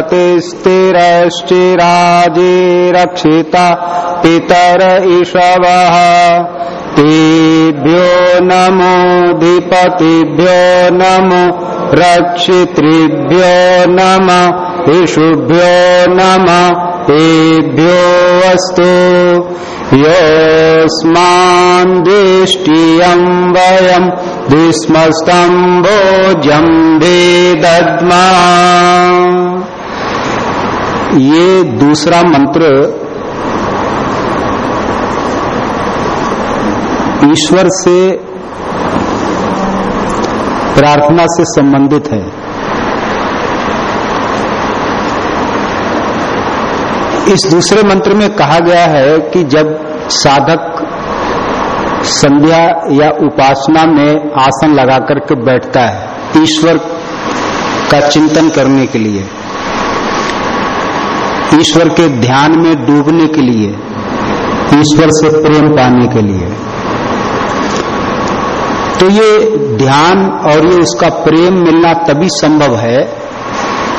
गिन्द्रोऽधिपतिस्थिरश्चिराजे रक्षिता पितर ईशवः तेभ्यो नमोऽधिपतिभ्यो नमो रक्षितृभ्यो नम ईशुभ्यो नम तेभ्यो अस्तु। वयम् भोजम् वेदद्मा ये दूसरा मंत्र ईश्वर से प्रार्थना से संबंधित है। इस दूसरे मंत्र में कहा गया है कि जब साधक संध्या या उपासना में आसन लगा करके बैठता है, ईश्वर का चिंतन करने के लिए। ईश्वर के ध्यान में डूबने के लिए, ईश्वर से प्रेम पाने के लिए। तो ये ध्यान और ये उसका प्रेम मिलना तभी संभव है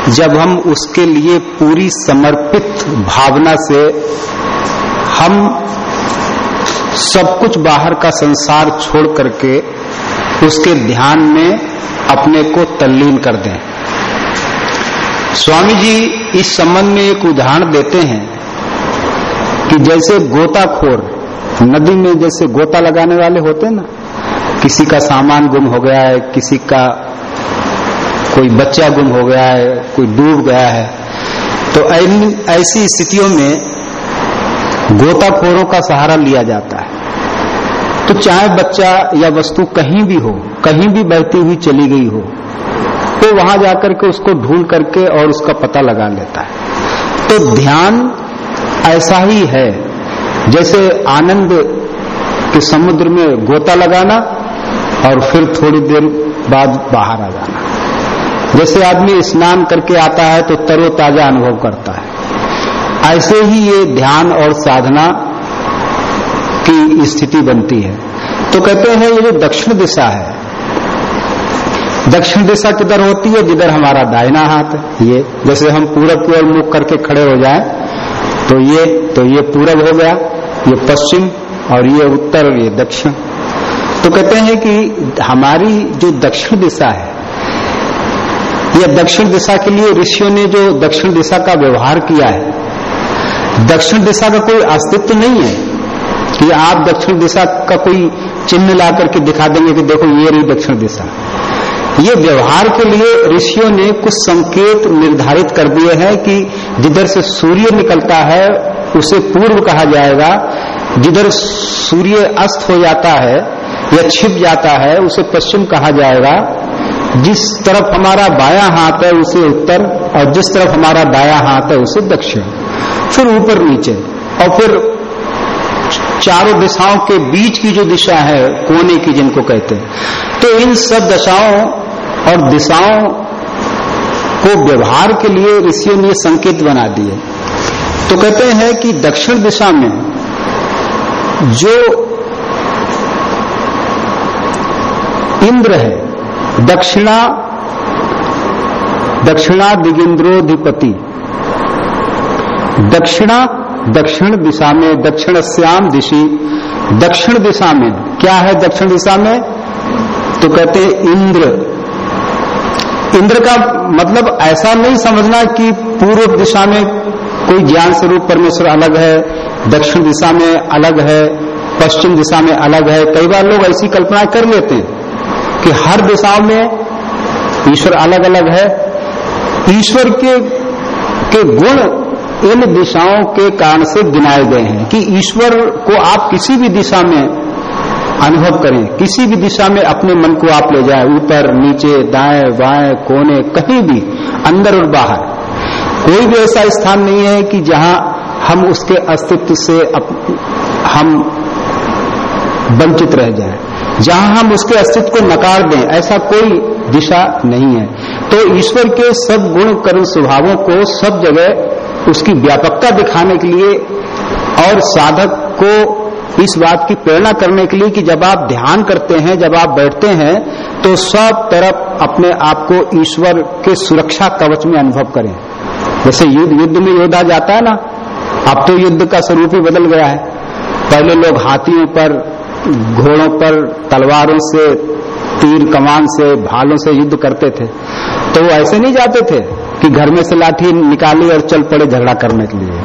जब हम उसके लिए पूरी समर्पित भावना से हम सब कुछ बाहर का संसार छोड़ करके उसके ध्यान में अपने को तल्लीन कर दें। स्वामी जी इस संबंध में एक उदाहरण देते हैं कि जैसे गोताखोर, नदी में जैसे गोता लगाने वाले होते हैं ना, किसी का सामान गुम हो गया है, किसी का कोई बच्चा गुम हो गया है, कोई डूब गया है तो ऐसी स्थितियों में गोताखोरों का सहारा लिया जाता है। तो चाहे बच्चा या वस्तु कहीं भी हो, कहीं भी बहती हुई चली गई हो तो वहाँ जाकर के उसको ढूंढ करके और उसका पता लगा लेता है। तो ध्यान ऐसा ही है, जैसे आनंद के समुद्र में गोता लगाना और फिर थोड़ी देर बाद बाहर आ जाना। जैसे आदमी स्नान करके आता है तो तरोताजा अनुभव करता है। ऐसे ही ये ध्यान और साधना की स्थिति बनती है। तो कहते हैं, ये जो दक्षिण दिशा है दक्षिण दिशा किधर होती है, जिधर हमारा दाहिना हाथ ये, जैसे हम पूरब की ओर मुख करके खड़े हो जाए तो ये तो ये पूरब हो गया, ये पश्चिम और ये उत्तर और ये दक्षिण। तो कहते हैं कि हमारी जो दक्षिण दिशा है यह दक्षिण दिशा के लिए ऋषियों ने जो दक्षिण दिशा का व्यवहार किया है, दक्षिण दिशा का कोई अस्तित्व नहीं है कि आप दक्षिण दिशा का कोई चिन्ह ला करके दिखा देंगे कि देखो ये रही दक्षिण दिशा। ये व्यवहार के लिए ऋषियों ने कुछ संकेत निर्धारित कर दिए हैं कि जिधर से सूर्य निकलता है, उसे पूर्व कहा जाएगा। जिधर सूर्य अस्त हो जाता है या छिप जाता है, उसे पश्चिम कहा जाएगा। जिस तरफ़ हमारा बाया हाथ है, उसे उत्तर, और जिस तरफ़ हमारा दाया हाथ है, उसे दक्षिण, फिर ऊपर नीचे। और फिर चारों दिशाओं के बीच की जो दिशा है, कोने की जिनको कहते हैं। तो इन सब दशाओं और दिशाओं को व्यवहार के लिए ऋषियों ने संकेत बना दिए। तो कहते हैं कि दक्षिण दिशा में जो इंद्र है, दक्षिणा दक्षिणा दिगिंद्रोधिपति, दक्षिणा, दक्षिण दिशा में, दक्षिण श्याम दिशी दक्षिण दिशा में, क्या है दक्षिण दिशा में? तो कहते इंद्र। इंद्र का मतलब ऐसा नहीं समझना कि पूर्व दिशा में कोई ज्ञान स्वरूप परमेश्वर अलग है, दक्षिण दिशा में अलग है, पश्चिम दिशा में अलग है। कई बार लोग ऐसी कल्पना कर लेते हैं कि हर दिशाओं में ईश्वर अलग अलग है। ईश्वर के के गुण इन दिशाओं के कारण से गिनाए गए हैं कि ईश्वर को आप किसी भी दिशा में अनुभव करें। किसी भी दिशा में अपने मन को आप ले जाए। ऊपर नीचे दाएँ बाएँ कोने कहीं भी अंदर और बाहर। कोई भी ऐसा स्थान नहीं है कि जहाँ हम उसके अस्तित्व से अप, हम वंचित रह जाएँ। जहाँ हम उसके अस्तित्व को नकार दें ऐसा कोई दिशा नहीं है। तो ईश्वर के सब गुण कर्म स्वभावों को सब जगह उसकी व्यापकता दिखाने के लिए और साधक को इस बात की प्रेरणा करने के लिए कि जब आप ध्यान करते हैं, जब आप बैठते हैं तो सब तरफ़ अपने आप को ईश्वर के सुरक्षा कवच में अनुभव करें। जैसे युद्ध युद्ध में योद्धा जाता है ना, अब तो युद्ध का स्वरूप ही बदल गया है। पहले लोग हाथियों पर, घोड़ों पर, तलवारों से, तीर कमान से, भालों से युद्ध करते थे। तो वो ऐसे नहीं जाते थे कि घर में से लाठी निकाली और चल पड़े झगड़ा करने के लिए।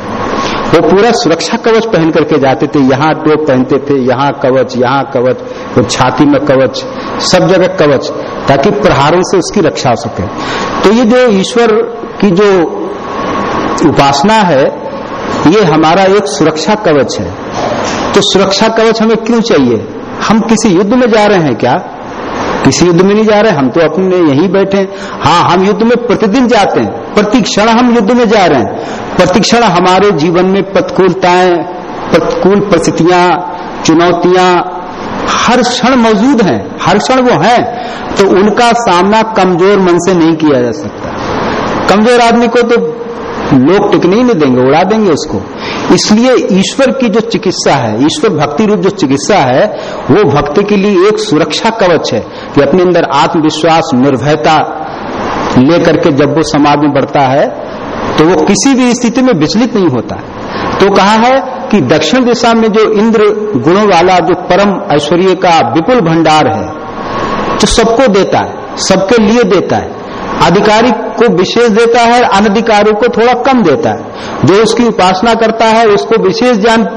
वो पूरा सुरक्षा कवच पहन करके जाते थे। यहाँ टोप पहनते थे, यहाँ कवच यहाँ कवच, वो छाती में कवच, सब जगह कवच, ताकि प्रहारों से उसकी रक्षा हो सके। तो ये जो ईश्वर की जो उपासना है, ये हमारा एक सुरक्षा कवच है। तो सुरक्षा कवच हमें क्यों चाहिए? हम किसी युद्ध में जा रहे हैं क्या? किसी युद्ध में नहीं जा रहे? हम तो अपने यहीं बैठे हैं। हाँ हम युद्ध में प्रतिदिन जाते हैं। प्रति क्षण हम युद्ध में जा रहे हैं। प्रतिक्षण हमारे जीवन में प्रतिकूलताएँ, प्रतिकूल परिस्थितियाँ, चुनौतियाँ, हर क्षण मौजूद हैं, हर क्षण वो हैं तो उनका सामना कमज़ोर मन से नहीं किया जा सकता। कमज़ोर आदमी को तो लोग टिकने ही नहीं देंगे, उड़ा देंगे उसको। इसलिए ईश्वर की जो चिकित्सा है, ईश्वर भक्ति रूप जो चिकित्सा है, वो भक्ति के लिए एक सुरक्षा कवच है कि अपने अंदर आत्मविश्वास, निर्भयता लेकर के जब वो समाज में बढ़ता है तो वो किसी भी स्थिति में विचलित नहीं होता। तो कहा है कि दक्षिण दिशा में जो इंद्र गुणों वाला, जो परम ऐश्वर्य का विपुल भंडार है, जो सबको देता है, सबके लिए देता है, अधिकारी को विशेष देता है, अनधिकारी को थोड़ा कम देता है। जो उसकी उपासना करता है, उसको विशेष ज्ञान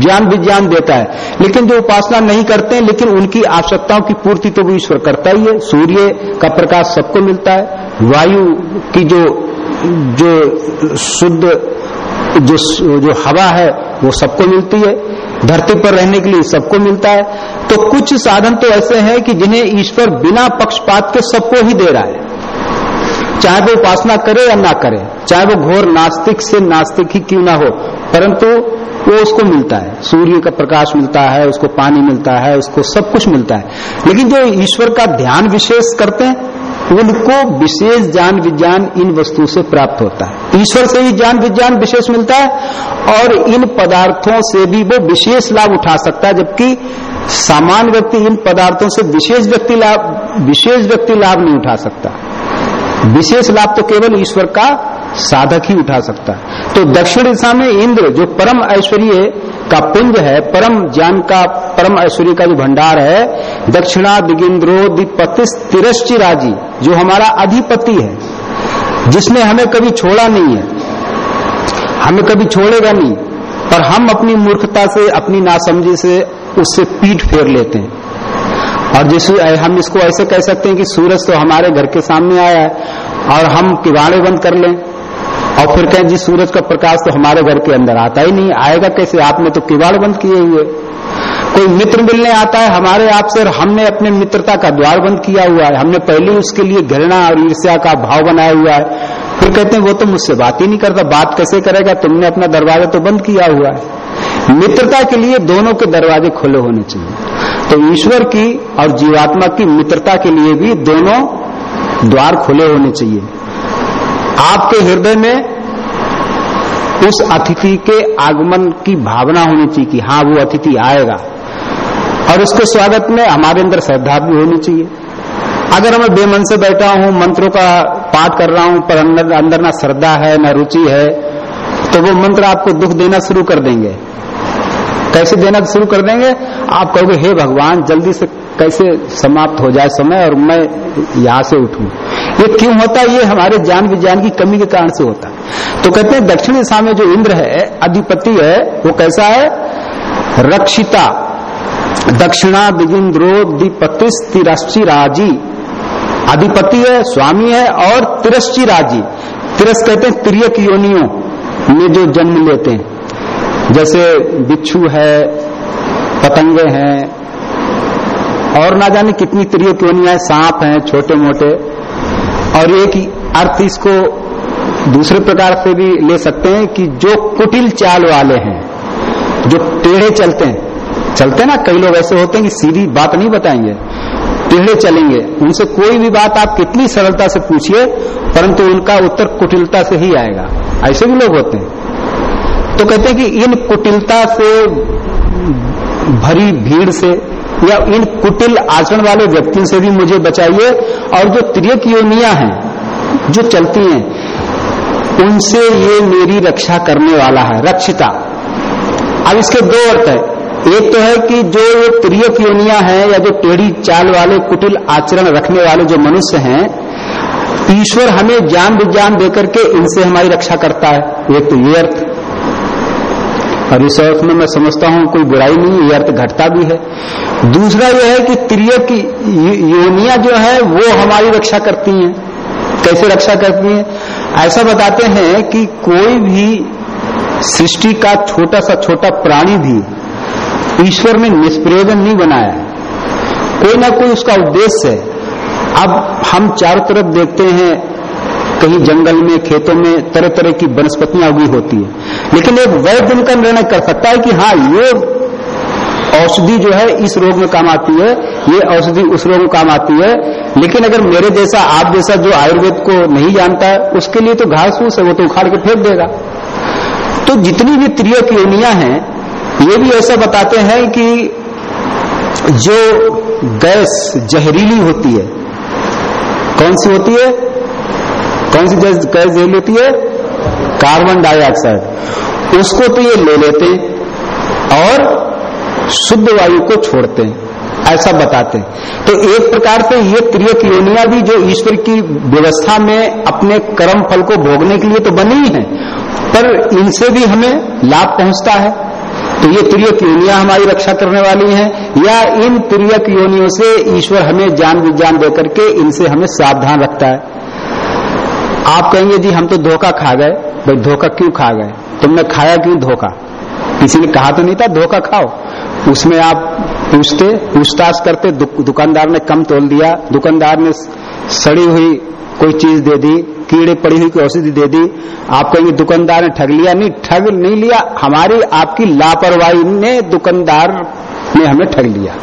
ज्ञान विज्ञान देता है। लेकिन जो उपासना नहीं करते हैं, लेकिन उनकी आवश्यकताओं की पूर्ति तो वो ईश्वर करता ही है। सूर्य का प्रकाश सबको मिलता है, वायु की जो जो शुद्ध, जो जो हवा है, वो सबको मिलती है। धरती पर रहने के लिए सबको मिलता है। तो कुछ साधन तो ऐसे हैं कि जिन्हें ईश्वर बिना पक्षपात के सबको ही दे रहा है। चाहे वो उपासना करे या ना करे, चाहे वो घोर नास्तिक से नास्तिक ही क्यों ना हो, परंतु वो उसको मिलता है। सूर्य का प्रकाश मिलता है, उसको पानी मिलता है, उसको सब कुछ मिलता है। लेकिन जो ईश्वर का ध्यान विशेष करते हैं उनको विशेष ज्ञान विज्ञान इन वस्तुओं से प्राप्त होता है। ईश्वर से ही ज्ञान विज्ञान विशेष मिलता है और इन पदार्थों से भी वो विशेष लाभ उठा सकता है, जबकि सामान्य व्यक्ति इन पदार्थों से विशेष व्यक्ति लाभ, विशेष व्यक्ति लाभ नहीं उठा सकता। विशेष लाभ तो केवल ईश्वर का साधक ही उठा सकता है। तो दक्षिण दिशा में इंद्र, जो परम ऐश्वर्य का पुंज है, परम ज्ञान का, परम ऐश्वर्य का जो भंडार है दक्षिणा दिगिंद्रो दिपतिस तिरश्चि राज़ी जो हमारा अधिपति है, जिसने हमें कभी छोड़ा नहीं है। हमें कभी छोड़ेगा नहीं, पर हम अपनी मूर्खता से, अपनी नासमझी से उससे पीठ फेर लेते हैं। और जिस हम इसको ऐसे कह सकते हैं कि सूरज तो हमारे घर के सामने आया है, और हम किवाड़े बंद कर लें। और फिर कहें जी सूरज का प्रकाश तो हमारे घर के अंदर आता ही नहीं, आएगा कैसे? आपने तो किवाड़ बंद किए हुए। कोई मित्र मिलने आता है हमारे आपसे और हमने अपने मित्रता का द्वार बंद किया हुआ है। हमने पहले उसके लिए घृणा और ईर्ष्या का भाव बनाया हुआ है। फिर कहते हैं, वो तो मुझसे बात ही नहीं करता। बात कैसे करेगा? तुमने अपना दरवाज़ा तो बंद किया हुआ है। मित्रता के लिए दोनों के दरवाजे खुले होने चाहिए। तो ईश्वर की और जीवात्मा की मित्रता के लिए भी दोनों द्वार खुले होने चाहिए। आपके हृदय में उस अतिथि के आगमन की भावना होनी चाहिए कि हाँ वो अतिथि आएगा। और उसके स्वागत में हमारे अंदर श्रद्धा भी होनी चाहिए। अगर मैं बेमन से बैठा हूँ, मंत्रों का पाठ कर रहा हूँ, पर अंदर अंदर ना श्रद्धा है, ना रुचि है तो वो मंत्र आपको दुख देना शुरू कर देंगे। कैसे देना शुरू कर देंगे? आप कहोगे, हे भगवान, जल्दी से कैसे समाप्त हो जाए समय और मैं यहाँ से उठूं? ये क्यों होता है? ये हमारे ज्ञान विज्ञान की कमी के कारण से होता है। तो कहते हैं, दक्षिण दिशा में जो इंद्र है, अधिपति है, वो कैसा है? रक्षिता। दक्षिणा दिगिंद्रो दिपतिस तिरश्चि राज़ी अधिपति है, स्वामी है और तिरश्चि राज़ी तिरस कहते हैं तिरक योनियों में जो जन्म लेते हैं। जैसे बिच्छू है, पतंगे हैं और ना जाने कितनी तिरक योनियाँ सांप हैं छोटे मोटे और एक अर्थ इसको दूसरे प्रकार से भी ले सकते हैं कि जो कुटिल चाल वाले हैं, जो टेढ़े चलते हैं, चलते ना, कई लोग ऐसे होते हैं कि सीधी बात नहीं बताएँगे, टेढ़े चलेंगे। उनसे कोई भी बात आप कितनी सरलता से पूछिए, परंतु उनका उत्तर कुटिलता से ही आएगा। ऐसे भी लोग होते हैं। तो कहते हैं कि इन कुटिलता से, भरी भीड़ से या इन कुटिल आचरण वाले व्यक्तियों से भी मुझे बचाइए। और जो त्रियक योनिया हैं, जो चलती हैं, उनसे ये मेरी रक्षा करने वाला है, रक्षिता। अब इसके दो अर्थ है। एक तो है कि जो ये त्रियक योनिया है या जो टेढ़ी चाल वाले, कुटिल आचरण रखने वाले जो मनुष्य हैं, ईश्वर हमें ज्ञान विज्ञान देकर के इनसे हमारी रक्षा करता है। एक तो ये अर्थ। और इस अर्थ में मैं समझता हूँ कोई बुराई नहीं ये अर्थ घटता भी है। दूसरा यह है कि त्रिय की योनिया जो है, वो हमारी रक्षा करती हैं। कैसे रक्षा करती हैं? ऐसा बताते हैं कि कोई भी सृष्टि का छोटा सा छोटा प्राणी भी ईश्वर ने निष्प्रयोजन नहीं बनाया कोई ना कोई उसका उद्देश्य है। अब हम चारों तरफ़ देखते हैं कहीं जंगल में, खेतों में तरह तरह की वनस्पतियाँ उगी होती है। लेकिन एक वैद्य उनका निर्णय कर सकता है कि हाँ ये औषधि जो है, इस रोग में काम आती है, ये औषधि उस रोग में काम आती है। लेकिन अगर मेरे जैसा, आप जैसा जो आयुर्वेद को नहीं जानता है उसके लिए तो घास फूस है, वो तो उखाड़ के फेंक देगा। तो जितनी भी त्रिय योनिया हैं, ये भी ऐसा बताते हैं कि जो गैस जहरीली होती है, कौन सी होती है? कौन सी गैस जहरीली होती है? Carbon dioxide. उसको तो ये ले लेते हैं और शुद्ध वायु को छोड़ते हैं ऐसा बताते। हैं तो एक प्रकार से ये त्रियक योनिया भी जो ईश्वर की व्यवस्था में अपने कर्म फल को भोगने के लिए तो बनी ही है पर इनसे भी हमें लाभ पहुँचता है। तो ये त्रियक योनिया हमारी रक्षा करने वाली हैं, या इन त्रियक योनियों से ईश्वर हमें ज्ञान विज्ञान देकर के इनसे हमें सावधान रखता है। आप कहेंगे जी हम तो धोखा खा गए। भाई धोखा क्यों खा गए? तुमने खाया क्यों धोखा? किसी ने कहा तो नहीं था धोखा खाओ। उसमें आप पूछते पूछताछ करते दु, दुकानदार ने कम तोल दिया दुकानदार ने सड़ी हुई कोई चीज़ दे दी कीड़े पड़ी हुई कोई औषधि दे दी। आप कहेंगे दुकानदार ने ठग लिया? नहीं ठग नहीं लिया। हमारी आपकी लापरवाही ने दुकानदार ने हमें ठग लिया।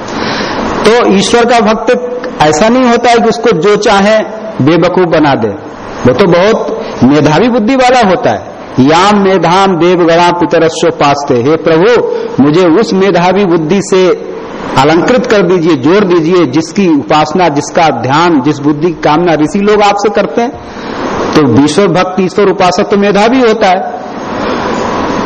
तो ईश्वर का भक्त ऐसा नहीं होता है कि उसको जो चाहे बेवकूफ़ बना दे। वो तो बहुत मेधावी बुद्धि वाला होता है। याम मेधाम देवगणा पितरस्व पास्ते। हे प्रभु, मुझे उस मेधावी बुद्धि से अलंकृत कर दीजिए, जोड़ दीजिए, जिसकी उपासना, जिसका ध्यान, जिस बुद्धि की कामना ऋषि लोग आपसे करते हैं। तो ईश्वर भक्त, ईश्वर उपासक तो मेधावी होता है।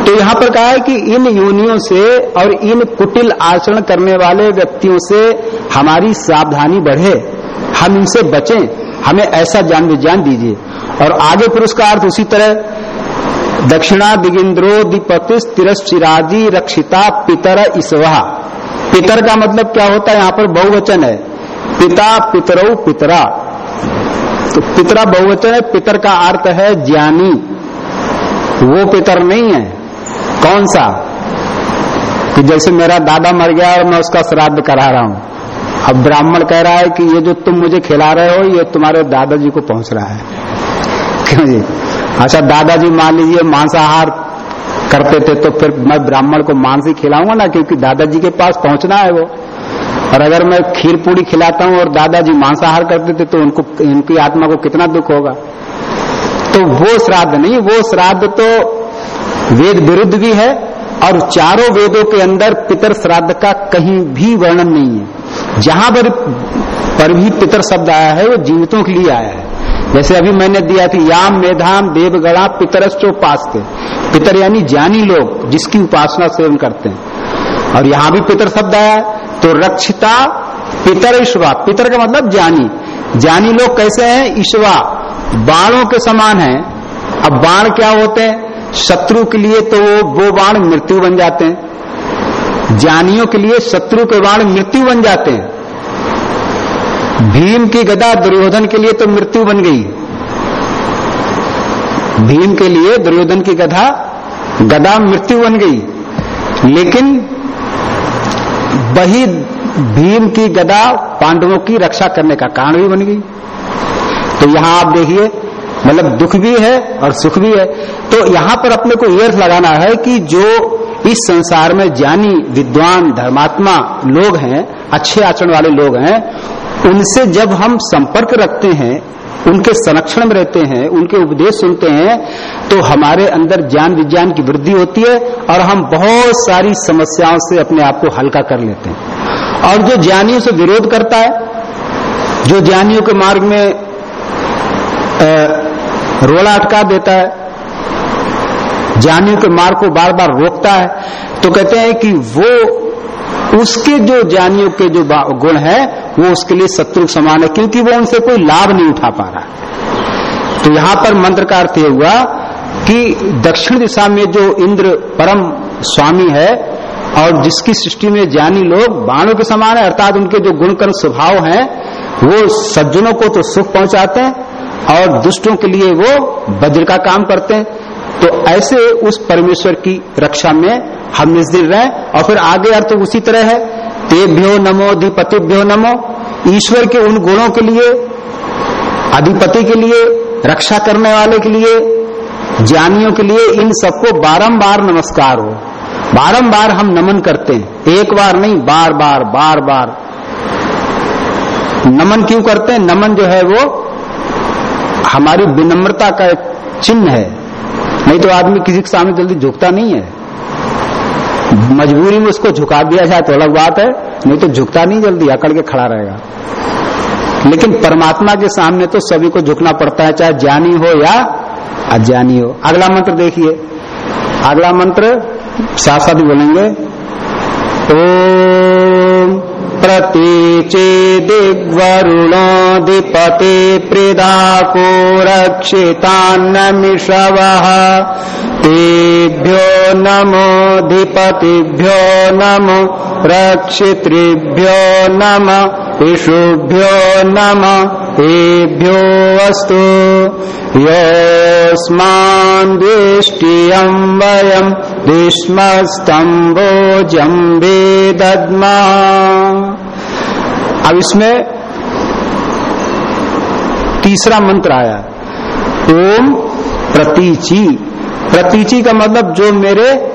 तो यहाँ पर कहा है कि इन योनियों से और इन कुटिल आचरण करने वाले व्यक्तियों से हमारी सावधानी बढ़े। हम इनसे बचें। हमें ऐसा ज्ञान विज्ञान दीजिए। और आगे फिर उसका अर्थ उसी तरह दक्षिणा दिगिंद्रो दिपतिस तिरस्चिराजी रक्षिता पितर इसवा पितर का मतलब क्या होता है? यहाँ पर बहुवचन है। पिता पितरऊ पितरा। तो पितरा बहुवचन है, पितर का अर्थ है ज्ञानी। वो पितर नहीं है। कौन सा? कि जैसे मेरा दादा मर गया और मैं उसका श्राद्ध करा रहा हूँ। अब ब्राह्मण कह रहा है कि ये जो तुम मुझे खिला रहे हो, ये तुम्हारे दादाजी को पहुँच रहा है। क्यों जी? अच्छा दादाजी मान लीजिए मांसाहार करते थे तो फिर मैं ब्राह्मण को मांस ही खिलाऊँगा ना, क्योंकि दादाजी के पास पहुँचना है वो। और अगर मैं खीर पूड़ी खिलाता हूँ और दादाजी मांसाहार करते थे तो उनको उनकी आत्मा को कितना दुख होगा? तो वो श्राद्ध नहीं, वो श्राद्ध तो वेद विरुद्ध भी है, और चारों वेदों के अंदर पितर श्राद्ध का कहीं भी वर्णन नहीं है। जहाँ पर पर भी पितर शब्द आया है, वो जीवितों के लिए आया है। जैसे अभी मैंने दिया थी याम मेधाम देवगणा पितरश्चोपास के पितर यानी ज्ञानी लोग जिसकी उपासना सेवन करते हैं। और यहाँ भी पितर शब्द आया तो रक्षिता पितर ईश्वा। पितर का मतलब ज्ञानी। ज्ञानी लोग कैसे हैं? ईश्वा। बाणों के समान हैं। अब बाण क्या होते हैं? शत्रु के लिए तो वो बाण मृत्यु बन जाते हैं। ज्ञानियों के लिए शत्रु के बाण मृत्यु बन जाते हैं। भीम की गदा दुर्योधन के लिए तो मृत्यु बन गई। भीम के लिए दुर्योधन की गधा, गदा मृत्यु बन गई। लेकिन वही भीम की गदा पांडवों की रक्षा करने का कारण भी बन गई। तो यहाँ आप देखिए मतलब दुख भी है और सुख भी है। तो यहाँ पर अपने को ये लगाना है कि जो इस संसार में ज्ञानी, विद्वान, धर्मात्मा लोग हैं, अच्छे आचरण वाले लोग हैं उनसे जब हम संपर्क रखते हैं, उनके संरक्षण में रहते हैं, उनके उपदेश सुनते हैं तो हमारे अंदर ज्ञान विज्ञान की वृद्धि होती है और हम बहुत सारी समस्याओं से अपने आप को हल्का कर लेते हैं। और जो ज्ञानियों से विरोध करता है, जो ज्ञानियों के मार्ग में रोड़ा अटका देता है, ज्ञानियों के मार्ग को बार बार रोकता है तो कहते हैं कि वो उसके जो ज्ञानियों के जो गुण है, वो उसके लिए शत्रु समान है, क्योंकि वो उनसे कोई लाभ नहीं उठा पा रहा तो यहाँ पर मंत्र का अर्थ यह हुआ कि दक्षिण दिशा में जो इंद्र परम स्वामी है, और जिसकी सृष्टि में ज्ञानी लोग बाणों के समान है, अर्थात उनके जो गुणकर्म स्वभाव हैं, वो सज्जनों को तो सुख पहुंचाते हैं, और दुष्टों के लिए वो वज्र का काम करते हैं। तो ऐसे उस परमेश्वर की रक्षा में हम निस्दिर रहे और फिर आगे अर्थ तो उसी तरह है। तेभ्यो नमो, अधिपतिभ्यो नमो। ईश्वर के उन गुणों के लिए, अधिपति के लिए, रक्षा करने वाले के लिए, ज्ञानियों के लिए इन सबको बारंबार नमस्कार हो। बारंबार हम नमन करते हैं। एक बार नहीं, बार बार बार बार। नमन क्यों करते हैं? नमन जो है वो हमारी विनम्रता का एक चिन्ह है। नहीं तो आदमी किसी के सामने जल्दी झुकता नहीं है। मजबूरी में उसको झुका दिया जाए तो अलग बात है, नहीं तो झुकता नहीं जल्दी, अकड़ के खड़ा रहेगा। लेकिन परमात्मा के सामने तो सभी को झुकना पड़ता है, चाहे ज्ञानी हो या अज्ञानी हो। अगला मंत्र देखिए। अगला मंत्र साथ साथ बोलेंगे। ओम प्रतीचेदिग्वरुणोऽधिपते प्रिदाको रक्षितान्नमिषवः तेभ्यो नमोऽधिपतिभ्यो नमो रक्षितृभ्यो नम। ईशुभ्यो नम एभ्यो अस्तु। योऽस्मान् द्वेष्टियम् वयम् भीष्मस्तम्भोजम्बे अब इसमें तीसरा मंत्र आया। ओम प्रतीची। प्रतीची का मतलब जो मेरे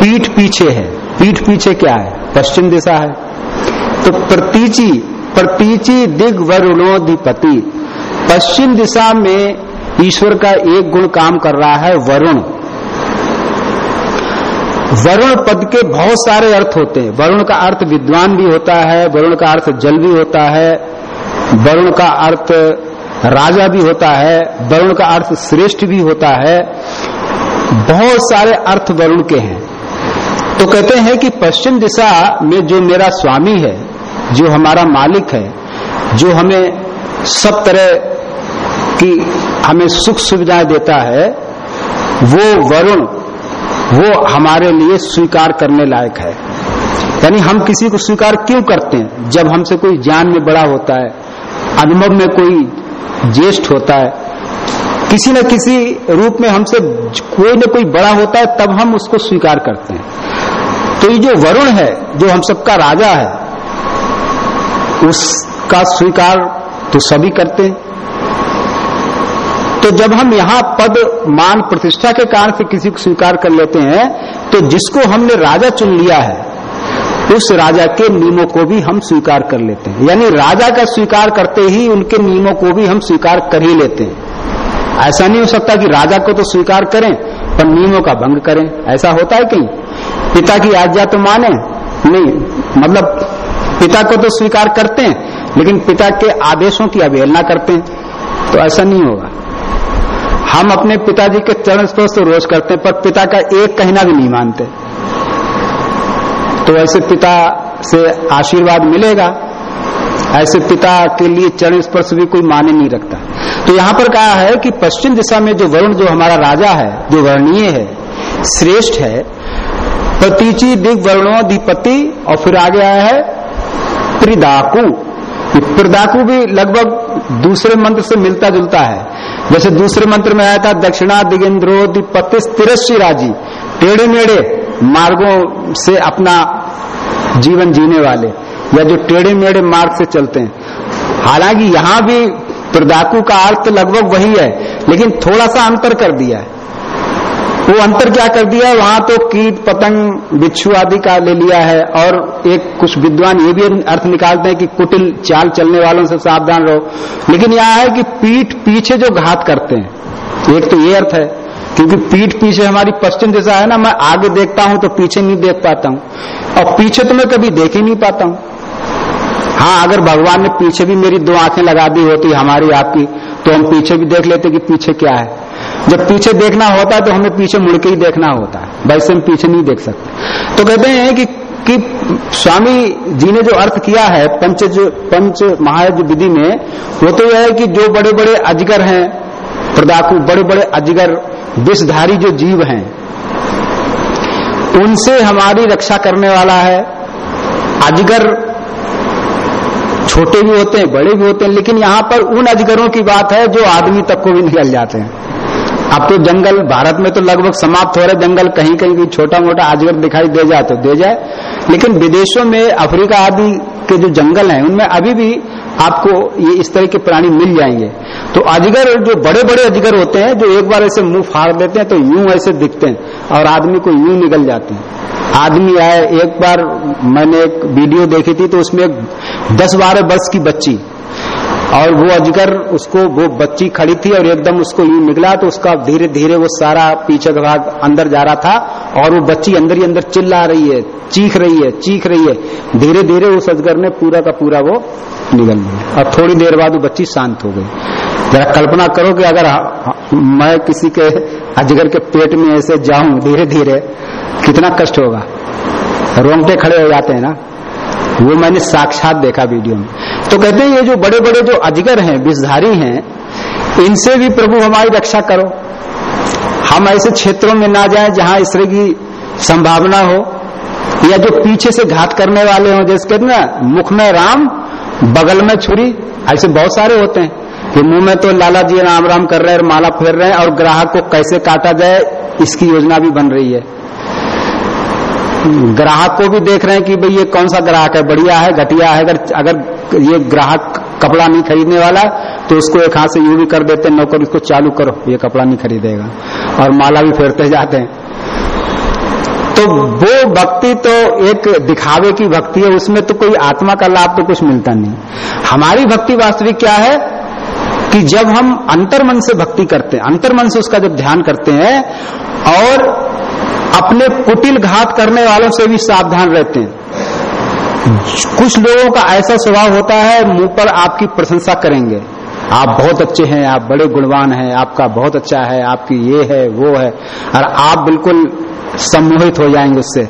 पीठ पीछे है। पीठ पीछे क्या है? पश्चिम दिशा है। तो प्रतीची प्रतीची दिग वरुणोधिपति। पश्चिम दिशा में ईश्वर का एक गुण काम कर रहा है, वरुण। वरुण पद के बहुत सारे अर्थ होते हैं। वरुण का अर्थ विद्वान भी होता है, वरुण का अर्थ जल भी होता है, वरुण का अर्थ राजा भी होता है, वरुण का अर्थ श्रेष्ठ भी होता है। बहुत सारे अर्थ वरुण के हैं। तो कहते हैं कि पश्चिम दिशा में जो मेरा स्वामी है जो हमारा मालिक है, जो हमें सब तरह की हमें सुख सुविधाएँ देता है, वो वरुण, वो हमारे लिए स्वीकार करने लायक है। यानी हम किसी को स्वीकार क्यों करते हैं? जब हमसे कोई ज्ञान में बड़ा होता है, अनुभव में कोई ज्येष्ठ होता है, किसी न किसी रूप में हमसे कोई न कोई बड़ा होता है, तब हम उसको स्वीकार करते हैं। तो ये जो वरुण है, जो हम सबका राजा है उसका स्वीकार तो सभी करते हैं। तो जब हम यहाँ पद मान प्रतिष्ठा के कारण से किसी को स्वीकार कर लेते हैं तो जिसको हमने राजा चुन लिया है, उस राजा के नियमों को भी हम स्वीकार कर लेते हैं। यानी राजा का स्वीकार करते ही उनके नियमों को भी हम स्वीकार कर ही लेते हैं। ऐसा नहीं हो सकता कि राजा को तो स्वीकार करें, पर नियमों का भंग करें। ऐसा होता है कहीं पिता की आज्ञा तो माने, नहीं मतलब पिता को तो स्वीकार करते हैं, लेकिन पिता के आदेशों की अवहेलना करते हैं। तो ऐसा नहीं होगा। हम अपने पिताजी के चरण स्पर्श तो रोज करते हैं, पर पिता का एक कहना भी नहीं मानते। तो ऐसे पिता से आशीर्वाद मिलेगा, ऐसे पिता के लिए चरण स्पर्श भी कोई माने नहीं रखता। तो यहाँ पर कहा है कि पश्चिम दिशा में जो वरुण, जो हमारा राजा है, जो वर्णीय है, श्रेष्ठ है प्रतीची दिग वर्णोधिपति और फिर आगे आया है त्रिदाकु प्रदाकु भी लगभग दूसरे मंत्र से मिलता जुलता है। जैसे दूसरे मंत्र में आया था, दक्षिणा दिगेन्द्रोदिपति स्थिरशी राज़ी। टेढ़े मेढ़े मार्गों से अपना जीवन जीने वाले, या जो टेढ़े मेढ़े मार्ग से चलते हैं। हालाँकि यहाँ भी प्रदाकु का अर्थ लगभग वही है, लेकिन थोड़ा सा अंतर कर दिया है। वो अंतर क्या कर दिया? वहाँ तो कीट, पतंग, बिच्छू आदि का ले लिया है और एक कुछ विद्वान ये भी अर्थ निकालते हैं कि कुटिल चाल चलने वालों से सावधान रहो। लेकिन यह है कि पीठ पीछे जो घात करते हैं। एक तो ये अर्थ है, क्योंकि पीठ पीछे हमारी पश्चिम दिशा है ना, मैं आगे देखता हूँ तो पीछे नहीं देख पाता हूँ। और पीछे तो मैं कभी देख ही नहीं पाता हूँ। हाँ अगर भगवान ने पीछे भी मेरी दो आँखें लगा दी होती, हमारी आपकी तो हम पीछे भी देख लेते कि पीछे क्या है। जब पीछे देखना होता है तो हमें पीछे मुड़ के ही देखना होता है। वैसे हम पीछे नहीं देख सकते। तो कहते हैं कि कि स्वामी जी ने जो अर्थ किया है, पंच जो, पंच महायज्ञ विधि में, वो तो यह है कि जो बड़े बड़े अजगर हैं, प्रदाकू बड़े बड़े अजगर विषधारी जो जीव हैं, उनसे हमारी रक्षा करने वाला है। अजगर छोटे भी होते हैं, बड़े भी होते हैं, लेकिन यहाँ पर उन अजगरों की बात है जो आदमी तक को भी निकल जाते हैं। अब तो जंगल भारत में तो लगभग समाप्त हो रहे जंगल कहीं कहीं भी छोटा मोटा अजगर दिखाई दे जाए तो दे जाए। लेकिन विदेशों में अफ्रीका आदि के जो जंगल हैं, उनमें अभी भी आपको ये इस तरह के प्राणी मिल जाएँगे। तो अजगर जो बड़े बड़े अजगर होते हैं, जो एक बार ऐसे मुँह फाड़ देते हैं तो यूँ ऐसे दिखते हैं और आदमी को यूँ निकल जाते हैं। आदमी आए, एक बार मैंने एक वीडियो देखी थी तो उसमें एक दस बारह वर्ष की बच्ची और वो अजगर उसको, वो बच्ची खड़ी थी और एकदम उसको यूँ निकला तो उसका धीरे धीरे वो सारा पीछे का भाग अंदर जा रहा था और वो बच्ची अंदर ही अंदर चिल्ला रही है, चीख रही है, चीख रही है। धीरे धीरे उस अजगर ने पूरा का पूरा वो निकल लिया और थोड़ी देर बाद वो बच्ची शांत हो गई। जरा कल्पना करो कि अगर मैं किसी के अजगर के पेट में ऐसे जाऊँ धीरे धीरे, कितना कष्ट होगा। रोंगटे खड़े हो जाते हैं ना। वो मैंने साक्षात देखा वीडियो में। तो कहते हैं, ये जो बड़े बड़े जो अजगर हैं, विषधारी हैं, इनसे भी प्रभु हमारी रक्षा करो। हम ऐसे क्षेत्रों में ना जाए जहाँ इस की संभावना हो, या जो पीछे से घात करने वाले हो, जैसे कहते ना, मुख में राम, बगल में छुरी, ऐसे बहुत सारे होते हैं। कि मुँह में तो लाला जी राम राम कर रहे हैं, माला फेर रहे हैं, और ग्राहक को कैसे काटा जाए, इसकी योजना भी बन रही है। ग्राहक को भी देख रहे हैं कि भाई ये कौन सा ग्राहक है? बढ़िया है, घटिया है। अगर अगर ये ग्राहक कपड़ा नहीं खरीदने वाला तो उसको एक हाथ से यूँ भी कर देते हैं, नौकर इसको चालू करो, ये कपड़ा नहीं खरीदेगा। और माला भी फेरते जाते हैं। तो वो भक्ति तो एक दिखावे की भक्ति है, उसमें तो कोई आत्मा का लाभ तो कुछ मिलता नहीं। हमारी भक्ति वास्तविक क्या है? कि जब हम अंतर्मन से भक्ति करते हैं, अंतर्मन से उसका जब ध्यान करते हैं, और अपने कुटिल घात करने वालों से भी सावधान रहते हैं। कुछ लोगों का ऐसा स्वभाव होता है, मुँह पर आपकी प्रशंसा करेंगे। आप बहुत अच्छे हैं, आप बड़े गुणवान हैं, आपका बहुत अच्छा है, आपकी ये है, वो है। और आप बिल्कुल सम्मोहित हो जाएँगे उससे।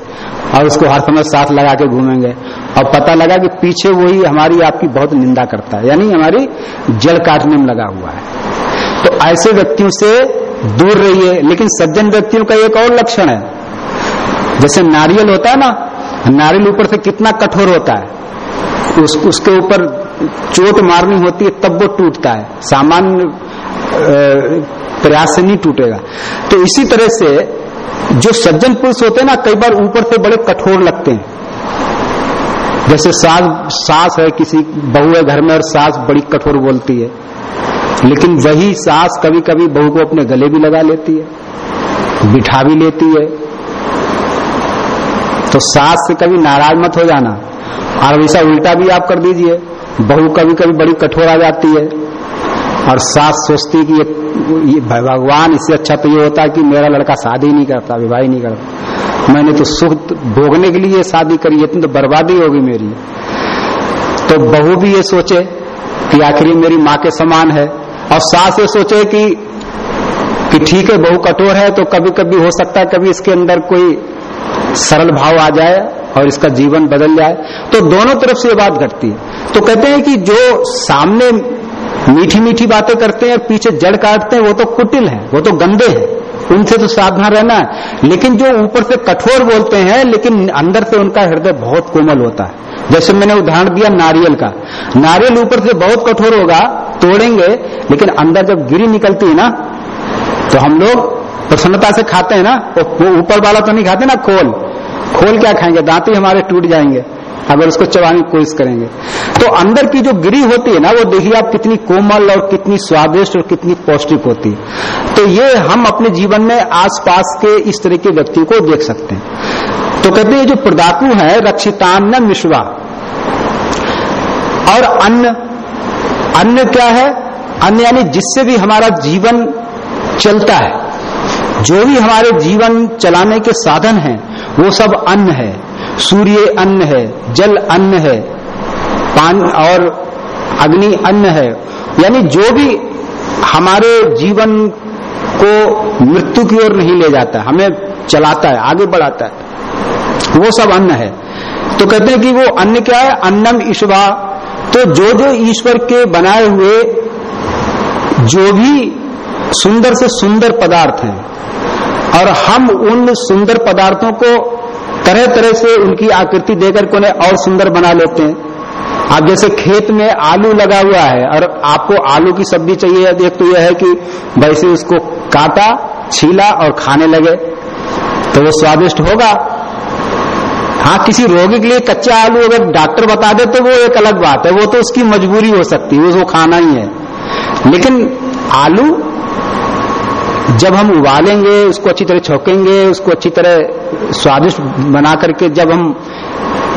और उसको हर समय साथ लगा के घूमेंगे। और पता लगा कि पीछे वही हमारी आपकी बहुत निंदा करता है। यानी हमारी जड़ काटने में लगा हुआ है। तो ऐसे व्यक्तियों से दूर रहिए लेकिन सज्जन व्यक्तियों का एक और लक्षण है। जैसे नारियल होता है ना नारियल ऊपर से कितना कठोर होता है उस, उसके ऊपर चोट मारनी होती है तब वो टूटता है। सामान्य प्रयास से नहीं टूटेगा। तो इसी तरह से जो सज्जन पुरुष होते हैं ना कई बार ऊपर से बड़े कठोर लगते हैं। जैसे सास सास है किसी बहू है घर में और सास बड़ी कठोर बोलती है। लेकिन वही सास कभी कभी बहू को अपने गले भी लगा लेती है बिठा भी लेती है। तो सास से कभी नाराज़ मत हो जाना। और वैसा उल्टा भी आप कर दीजिए। बहू कभी कभी बड़ी कठोर आ जाती है। और सास सोचती कि ये, भगवान इससे अच्छा तो ये होता कि मेरा लड़का शादी नहीं करता विवाह नहीं करता। मैंने तो सुख भोगने के लिए शादी करी इतनी तो बर्बादी होगी मेरी। तो बहू भी ये सोचे कि आखिर मेरी माँ के समान है। और सास ये सोचे कि कि ठीक है, बहु कठोर है तो कभी कभी हो सकता है कभी इसके अंदर कोई सरल भाव आ जाए और इसका जीवन बदल जाए। तो दोनों तरफ़ से ये बात घटती है। तो कहते हैं कि जो सामने मीठी मीठी बातें करते हैं और पीछे जड़ काटते हैं, वो तो कुटिल है, वो तो गंदे हैं। उनसे तो सावधान रहना है। लेकिन जो ऊपर से कठोर बोलते हैं, लेकिन अंदर से उनका हृदय बहुत कोमल होता है। जैसे मैंने उदाहरण दिया नारियल का। नारियल ऊपर से बहुत कठोर होगा, तोड़ेंगे, लेकिन अंदर जब गिरी निकलती है ना तो हम लोग प्रसन्नता से खाते हैं ना वो ऊपर वाला तो नहीं खाते ना, खोल। खोल क्या खाएँगे? दांत ही हमारे टूट जाएँगे, अगर उसको चबाने की कोशिश करेंगे। तो अंदर की जो गिरी होती है ना, वो देखिए आप कितनी कोमल और कितनी स्वादिष्ट और कितनी पौष्टिक होती है। तो ये हम अपने जीवन में आसपास के इस तरह के व्यक्तियों को देख सकते हैं। तो कहते हैं जो प्रदातु है रक्षितान्न मिश्वा और अन्न अन्न क्या है? अन्न यानी जिससे भी हमारा जीवन चलता है। जो भी हमारे जीवन चलाने के साधन हैं, वो सब अन्न है। सूर्य अन्न है, जल अन्न है, पानी और अग्नि अन्न है। यानी जो भी हमारे जीवन को मृत्यु की ओर नहीं ले जाता, हमें चलाता है, आगे बढ़ाता है। वो सब अन्न है। तो कहते हैं कि वो अन्न क्या है? अन्नम ईश्वा। तो जो जो ईश्वर के बनाए हुए जो भी सुंदर से सुंदर पदार्थ हैं, और हम उन सुंदर पदार्थों को तरह तरह से उनकी आकृति देकर उन्हें और सुंदर बना लेते हैं। आप जैसे खेत में आलू लगा हुआ है, और आपको आलू की सब्ज़ी चाहिए एक तो यह है कि वैसे उसको काटा, छीला और खाने लगे तो वो स्वादिष्ट होगा। हाँ किसी रोगी के लिए कच्चा आलू अगर डॉक्टर बता दे तो वो एक अलग बात है, वो तो उसकी मजबूरी हो सकती है उसको खाना ही है। लेकिन आलू, जब हम उबालेंगे, उसको अच्छी तरह छोकेंगे, उसको अच्छी तरह स्वादिष्ट बना करके जब हम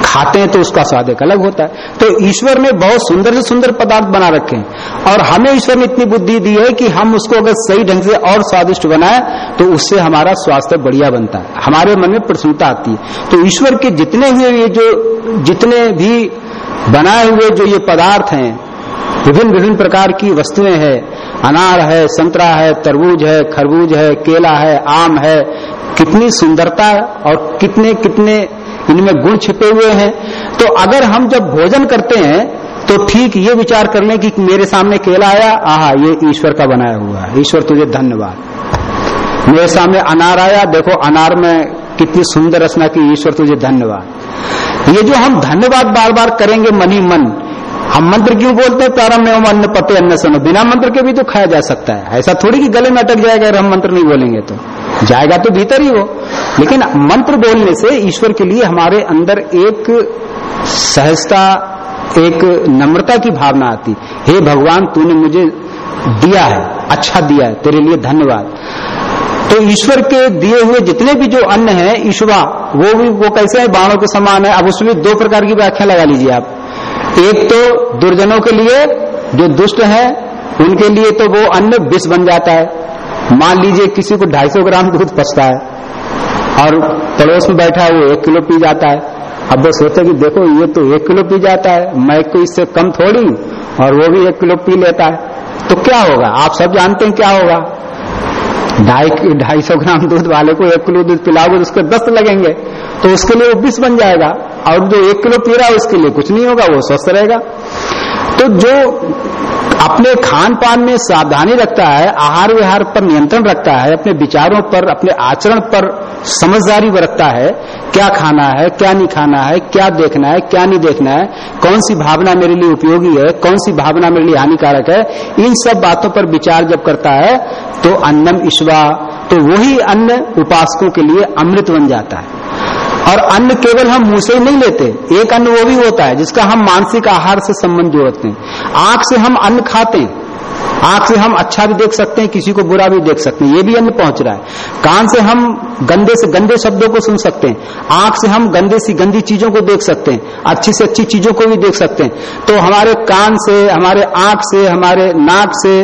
खाते हैं तो उसका स्वाद एक अलग होता है। तो ईश्वर ने बहुत सुंदर से सुंदर पदार्थ बना रखे हैं। और हमें ईश्वर ने इतनी बुद्धि दी है कि हम उसको अगर सही ढंग से और स्वादिष्ट बनाए तो उससे हमारा स्वास्थ्य बढ़िया बनता है। हमारे मन में प्रसन्नता आती है। तो ईश्वर के जितने हुए ये जो, जितने भी बनाए हुए जो ये पदार्थ हैं विभिन्न विभिन्न प्रकार की वस्तुएँ हैं, अनार है, संतरा है, तरबूज है, खरबूज है, केला है, आम है, कितनी सुंदरता और कितने कितने इनमें गुण छिपे हुए हैं। तो अगर हम जब भोजन करते हैं तो ठीक ये विचार कर लें कि मेरे सामने केला आया, आहा, ये ईश्वर का बनाया हुआ है। ईश्वर तुझे धन्यवाद। मेरे सामने अनार आया, देखो अनार में कितनी सुंदर रचना की, ईश्वर तुझे धन्यवाद। ये जो हम धन्यवाद बार बार करेंगे मन ही मन, हम मंत्र क्यों बोलते हैं? प्रारंभ में अन्न पते अन्न सुनो। बिना मंत्र के भी तो खाया जा सकता है। ऐसा थोड़ी कि गले में अटक जाएगा, अगर हम मंत्र नहीं बोलेंगे तो। जाएगा तो भीतर ही हो। लेकिन मंत्र बोलने से ईश्वर के लिए हमारे अंदर एक सहजता, एक नम्रता की भावना आती। हे भगवान, तूने मुझे दिया है अच्छा दिया है, तेरे लिए धन्यवाद। तो ईश्वर के दिए हुए जितने भी जो अन्न है, ईश्वा, वो भी, वो कैसे है? बाणों के समान है। अब उसमें दो प्रकार की व्याख्या लगा लीजिए आप। एक तो दुर्जनों के लिए जो दुष्ट है, उनके लिए तो वो अन्न विष बन जाता है। मान लीजिए किसी को 250 ग्राम दूध पसता है और पड़ोस में बैठा है वो एक किलो पी जाता है। अब वो सोचे कि देखो, ये तो एक किलो पी जाता है, मैं को इससे कम थोड़ी और वो भी एक किलो पी लेता है। तो क्या होगा? आप सब जानते हैं क्या होगा? ढाई ढाई सौ ग्राम दूध वाले को एक किलो दूध पिलाओगे तो उसके दस्त लगेंगे। तो उसके लिए वो बीस बन जाएगा और जो एक किलो पी रहा है उसके लिए कुछ नहीं होगा, वो स्वस्थ रहेगा। तो जो अपने खान पान में सावधानी रखता है आहार विहार पर नियंत्रण रखता है, अपने विचारों पर, अपने आचरण पर समझदारी बरतता है, क्या खाना है, क्या नहीं खाना है, क्या देखना है, क्या नहीं देखना है कौन सी भावना मेरे लिए उपयोगी है कौन सी भावना मेरे लिए हानिकारक है, इन सब बातों पर विचार जब करता है तो अन्नम ईश्वा तो वही अन्न उपासकों के लिए अमृत बन जाता है। और अन्न केवल हम मुँह से ही नहीं लेते, एक अन्न वो भी होता है जिसका हम मानसिक आहार से संबंध जोड़ते हैं। आँख से हम अन्न खाते हैं, आँख से हम अच्छा भी देख सकते हैं, किसी को बुरा भी देख सकते हैं, ये भी अन्न पहुँच रहा है। कान से हम गंदे से गंदे शब्दों को सुन सकते हैं, आँख से हम गंदे सी गंदी चीज़ों को देख सकते हैं, अच्छी से अच्छी चीज़ों को भी देख सकते हैं। तो हमारे कान से, हमारे आँख से, हमारे नाक से,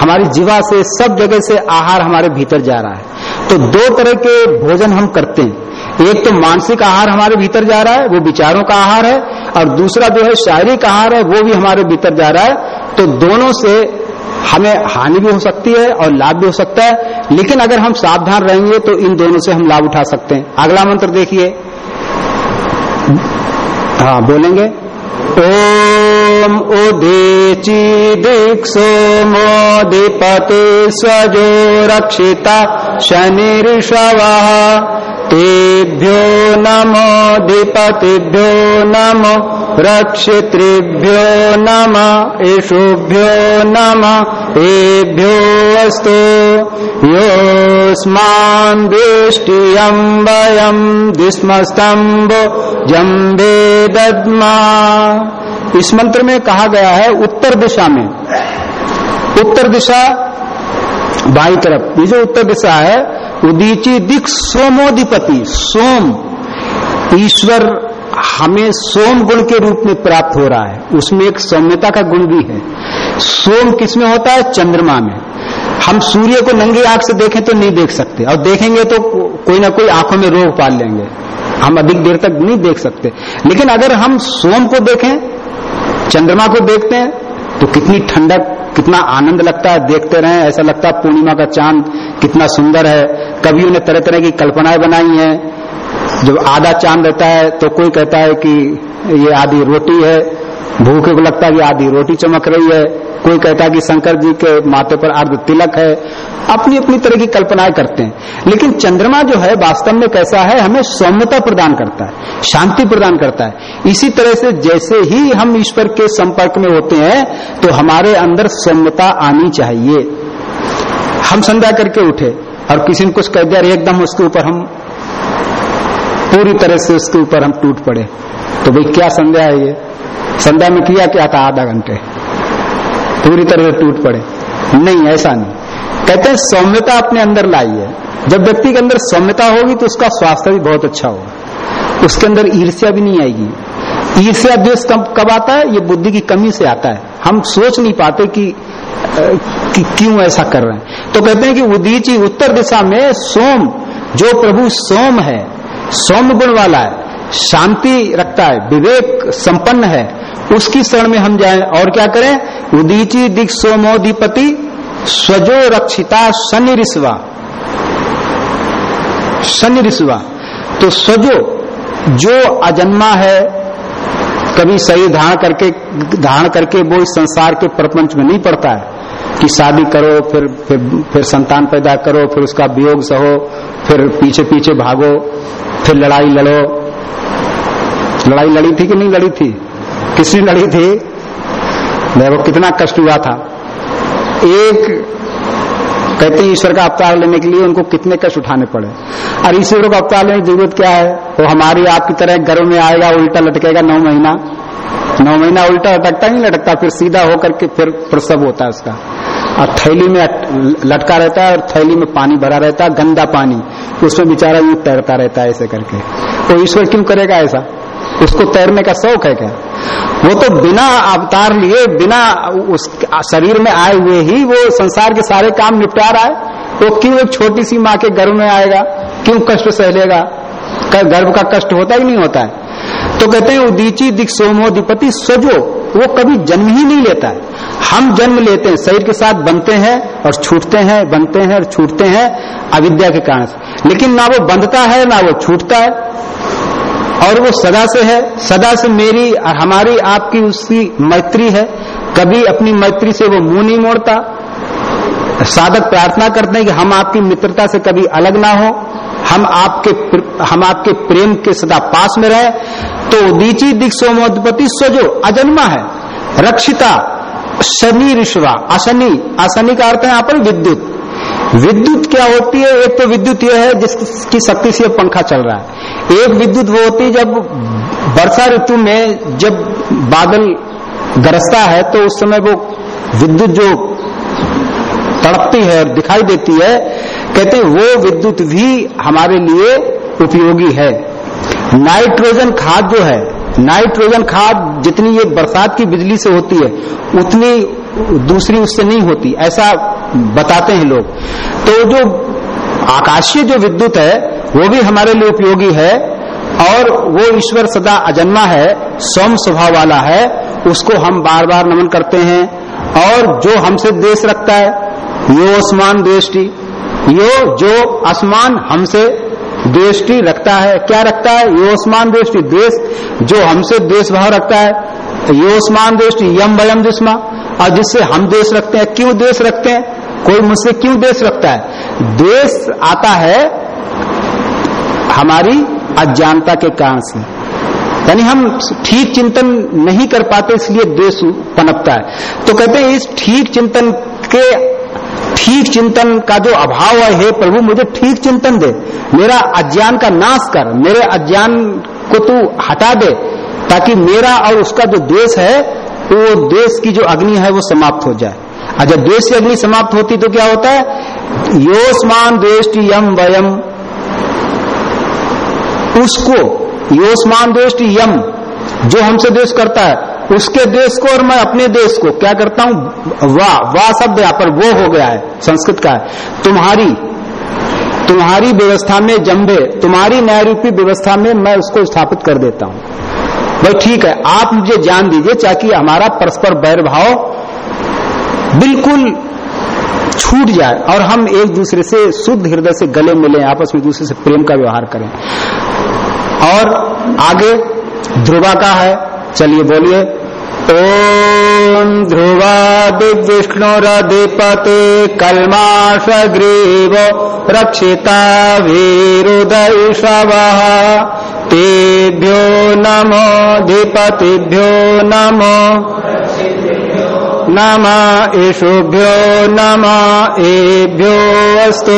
हमारी जीवा से, सब जगह से आहार हमारे भीतर जा रहा है। तो दो तरह के भोजन हम करते हैं। एक तो मानसिक आहार हमारे भीतर जा रहा है, वो विचारों का आहार है, और दूसरा जो है शारीरिक आहार है, वो भी हमारे भीतर जा रहा है। तो दोनों से हमें हानि भी हो सकती है और लाभ भी हो सकता है। लेकिन अगर हम सावधान रहेंगे तो इन दोनों से हम लाभ उठा सकते हैं। अगला मंत्र देखिए। हाँ बोलेंगे। ओम उदीची दिक्सोमोदिपति स्वजो रक्षिता शनिऋषवः तेभ्यो नमोऽधिपतिभ्यो नमो रक्षितृभ्यो नम ईशुभ्यो नम एभ्यो अस्तु। योऽस्मान् वयम् दिस्मस्तम्भो जम्बे दद्मा। इस मंत्र में कहा गया है उत्तर दिशा में। उत्तर दिशा बाई तरफ़। ये जो उत्तर दिशा है, उदीची दिख सोमोधिपति, सोम। ईश्वर हमें सोम गुण के रूप में प्राप्त हो रहा है। उसमें एक सौम्यता का गुण भी है। सोम किसमें होता है? चंद्रमा में। हम सूर्य को नंगी आँख से देखें तो नहीं देख सकते। और देखेंगे तो कोई ना कोई आँखों में रोग पाल लेंगे। हम अधिक देर तक नहीं देख सकते। लेकिन अगर हम सोम को देखें चंद्रमा को देखते हैं तो कितनी ठंडक, कितना आनंद लगता है, देखते रहे, ऐसा लगता है पूर्णिमा का चाँद कितना सुंदर है। कवियों ने तरह तरह की कल्पनाएँ बनाई हैं। जब आधा चाँद रहता है तो कोई कहता है कि ये आधी रोटी है। भूखे को लगता है कि आधी रोटी चमक रही है। कोई कहता है कि शंकर जी के माथे पर अर्ध तिलक है अपनी अपनी तरह की कल्पनाएँ करते हैं। लेकिन चंद्रमा जो है, वास्तव में कैसा है, हमें सौम्यता प्रदान करता है, शांति प्रदान करता है। इसी तरह से जैसे ही हम ईश्वर के संपर्क में होते हैं तो हमारे अंदर सौम्यता आनी चाहिए। हम संध्या करके उठे और किसी ने कुछ कह दिया एकदम उसके ऊपर हम, पूरी तरह से उसके ऊपर हम टूट पड़े। तो भाई, क्या संध्या है ये? संध्या में किया क्या था आधा घंटे? पूरी तरह से टूट पड़े। नहीं ऐसा नहीं। कहते हैं सौम्यता अपने अंदर लाई है। जब व्यक्ति के अंदर सौम्यता होगी तो उसका स्वास्थ्य भी बहुत अच्छा होगा। उसके अंदर ईर्ष्या भी नहीं आएगी। ईर्ष्या द्वेष कब आता है? ये बुद्धि की कमी से आता है। हम सोच नहीं पाते कि, कि क्यों ऐसा कर रहे हैं। तो कहते हैं कि उदीची उत्तर दिशा में सोम जो प्रभु सोम है सौम्य गुण वाला है शांति रखता है विवेक संपन्न है उसकी शरण में हम जाएँ। और क्या करें? उदीची दिख सोमोधिपति स्वजो रक्षिता शनि ऋषवा शनि ऋषवा तो स्वजो, जो अजन्मा है, कभी सही धारण करके धारण करके वो इस संसार के प्रपंच में नहीं पड़ता है। कि शादी करो, फिर फिर फिर संतान पैदा करो, फिर उसका वियोग सहो, फिर पीछे पीछे भागो, फिर लड़ाई लड़ो। लड़ाई लड़ी थी कि नहीं लड़ी थी? किसने लड़ी थी। देखो कितना कष्ट हुआ था। एक कहते हैं ईश्वर का अवतार लेने के लिए उनको कितने कष्ट उठाने पड़े। और ईश्वर का अवतार लेने की ज़रूरत क्या है? वो हमारी आपकी तरह गर्भ में आएगा, उल्टा लटकेगा नौ महीना। नौ महीना उल्टा लटकता नहीं लटकता, फिर सीधा होकर के फिर प्रसव होता है उसका। और थैली में लटका रहता है और थैली में पानी भरा रहता है, गंदा पानी। उसमें बेचारा यूँ तैरता रहता है ऐसे करके। तो ईश्वर क्यों करेगा ऐसा? उसको तैरने का शौक है क्या? वो तो बिना अवतार लिए, बिना उस शरीर में आए हुए ही वो संसार के सारे काम निपटा रहा है। वो क्यों एक छोटी सी माँ के गर्भ में आएगा? क्यों कष्ट सह लेगा गर्भ का कष्ट होता ही नहीं होता है। तो कहते हैं, उदीची दिख सोमोधिपति सजो, वो कभी जन्म ही नहीं लेता है। हम जन्म लेते हैं, शरीर के साथ बनते हैं और छूटते हैं, बनते हैं और छूटते हैं अविद्या के कारण लेकिन ना वो बंधता है, ना वो छूटता है। और वो सदा से है, सदा से मेरी, हमारी, आपकी, उसकी मैत्री है। कभी अपनी मैत्री से वो मुँह नहीं मोड़ता। साधक प्रार्थना करते हैं कि हम आपकी मित्रता से कभी अलग ना हो। हम आपके हम आपके प्रेम के सदा पास में रहे। तो दीची दिख सोमोधिपति स्वजो अजन्मा है। रक्षिता, शनि ऋषवा अशनि अशनि का अर्थ है यहाँ पर विद्युत। विद्युत क्या होती है? एक तो विद्युत यह है जिसकी शक्ति से पंखा चल रहा है। एक विद्युत वो होती जब वर्षा ऋतु में जब बादल गरजता है तो उस समय वो विद्युत जो तड़पती है और दिखाई देती है, कहते वो विद्युत भी हमारे लिए उपयोगी है। नाइट्रोजन खाद जो है, नाइट्रोजन खाद जितनी ये बरसात की बिजली से होती है, उतनी दूसरी उससे नहीं होती, ऐसा बताते हैं लोग। तो जो आकाशीय जो विद्युत है, वो भी हमारे लिए उपयोगी है, और वो ईश्वर सदा अजन्मा है, सोम स्वभाव वाला है, उसको हम बार बार नमन करते हैं, और जो हमसे देश रखता है, यो आसमान दृष्टि, यो जो आसमान हमसे दृष्टि रखता है, क्या रखता है? यो आसमान दृष्टि, देश जो हमसे देश भाव रखता है योस्मान देश यम वयम दुष्मा और जिससे हम देश रखते हैं, क्यों देश रखते हैं? कोई मुझसे क्यों देश रखता है? देश आता है हमारी अज्ञानता के कारण से। यानी हम ठीक चिंतन नहीं कर पाते, इसलिए देश पनपता है। तो कहते हैं, इस ठीक चिंतन के, ठीक चिंतन का जो अभाव है, हे प्रभु, मुझे ठीक चिंतन दे। मेरा अज्ञान का नाश कर, मेरे अज्ञान को तू हटा दे, ताकि मेरा और उसका जो देश है, वो देश की जो अग्नि है, वो समाप्त हो जाए। और जब देश की अग्नि समाप्त होती तो क्या होता है? योस्मान देश यम वयम। उसको, योस्मान देश यम जो हमसे देश करता है, उसके देश को और मैं अपने देश को क्या करता हूँ? वाह वाह शब्द यहाँ पर वो हो गया है, संस्कृत का है। तुम्हारी तुम्हारी व्यवस्था में जम्बे तुम्हारी न्याय रूपी व्यवस्था में मैं उसको स्थापित कर देता हूँ। भाई ठीक है, आप मुझे जान दीजिए, ताकि हमारा परस्पर बैर भाव बिल्कुल छूट जाए और हम एक दूसरे से शुद्ध हृदय से गले मिले, आपस में दूसरे से प्रेम का व्यवहार करें। और आगे, ध्रुवा का है, चलिए बोलिए। ओम ध्रुवा दिग्विष्णुरधिपते कलमाश ग्रीव रक्षिता वीरुदयशव तेभ्यो नमो धिपतिभ्यो नमो। नम ईशुभ्यो नम एभ्यो अस्तु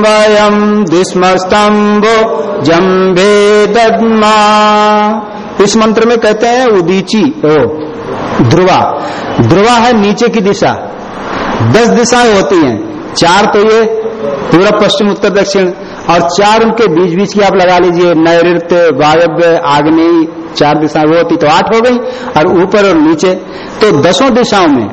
वयम् दिस्मस्तम्भो जम्भे दद्मा इस मंत्र में कहते हैं उदीची, ओ, ध्रुवा। ध्रुवा है नीचे की दिशा। दस दिशाएँ होती हैं। चार तो ये पूर्व पश्चिम, उत्तर, दक्षिण। और चार उनके बीच बीच की आप लगा लीजिए, नैऋत्य, वायव्य, आग्नेय, चार दिशाएँ, वो होती तो आठ हो गई, और ऊपर और नीचे। तो दसों दिशाओं में,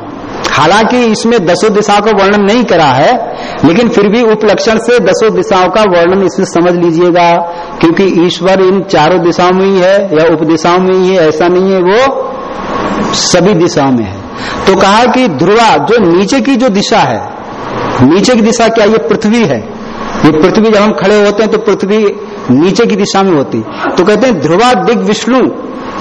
हालाँकि इसमें दसों दिशाओं का वर्णन नहीं करा है, लेकिन फिर भी उपलक्षण से दसों दिशाओं का वर्णन इसमें समझ लीजिएगा, क्योंकि ईश्वर इन चारों दिशाओं में ही है, या उपदिशाओं में ही है, ऐसा नहीं है, वो सभी दिशाओं में है। तो कहा कि ध्रुवा, जो नीचे की जो दिशा है, नीचे की दिशा क्या, ये पृथ्वी है। ये पृथ्वी जब हम खड़े होते हैं तो पृथ्वी नीचे की दिशा में होती। तो कहते हैं, ध्रुवा दिग विष्णु,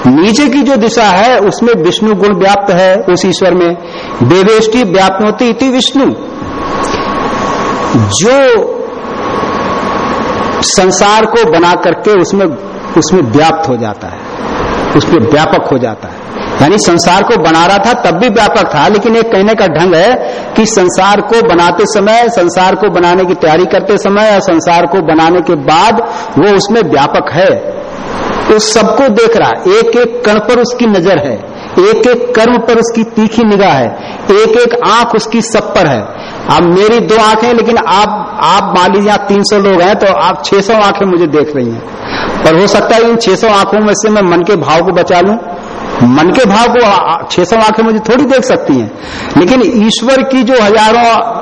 नीचे की जो दिशा है, उसमें विष्णु गुण व्याप्त है, उस ईश्वर में। देवेष्टि व्याप्त होती इति विष्णु। जो संसार को बना करके उसमें उसमें व्याप्त हो जाता है, उसमें व्यापक हो जाता है। यानी संसार को बना रहा था, तब भी व्यापक था, लेकिन एक कहने का ढंग है कि संसार को बनाते समय, संसार को बनाने की तैयारी करते समय और संसार को बनाने के बाद वो उसमें व्यापक है। उस सबको देख रहा एक एक कण पर उसकी नज़र है एक एक कर्म पर उसकी तीखी निगाह है एक एक आँख उसकी सब पर है। अब मेरी दो आँखें, लेकिन आप आप मान लीजिए आप तीन सौ लोग हैं तो आप छह सौ आँखें मुझे देख रही हैं। पर हो सकता है इन छह सौ आँखों में से मैं मन के भाव को बचा लूँ। मन के भाव को छह सौ आँखें मुझे थोड़ी देख सकती हैं। लेकिन ईश्वर की जो हज़ारों,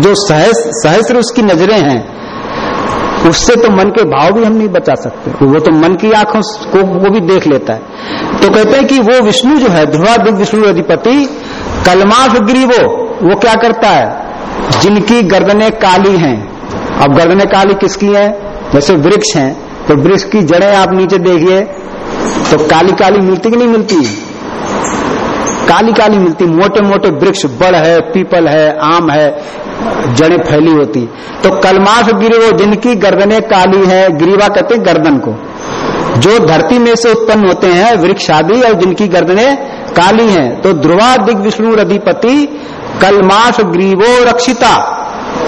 जो सहस्र उसकी नज़रें हैं, उससे तो मन के भाव भी हम नहीं बचा सकते। वो तो मन की आँखों को वो भी देख लेता है। तो कहते हैं कि वो विष्णु जो है ध्रुवा दिग विष्णु अधिपति कलमाफ ग्रीवो वो क्या करता है? जिनकी गर्दने काली हैं। अब गर्दने काली किसकी हैं? जैसे वृक्ष हैं। तो वृक्ष की जड़ें आप नीचे देखिए। तो काली काली मिलती कि नहीं मिलती? काली काली मिलती। मोटे मोटे वृक्ष, बड़ है, पीपल है, आम है, जड़ें फैली होती। तो कलमाश गिरी जिनकी गर्दने काली है, गिरीवा कहते गर्दन को। जो धरती में से उत्पन्न होते हैं वृक्ष आदि और जिनकी गर्दने काली हैं। तो ध्रुवा दिग विष्णु अधिपति कलमाश ग्रीवो रक्षिता,